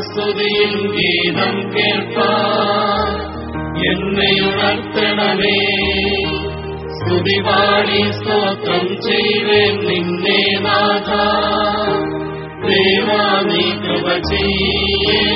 பாடும் ஸ்துதியின் கீதம் கேட்பார். என்னை உணர்த்தனவே ஸ்துதி பாடி ஸ்தோத்திரம் செய்வேன் நின்னே நாதா. தேவா கிருப செய்யே.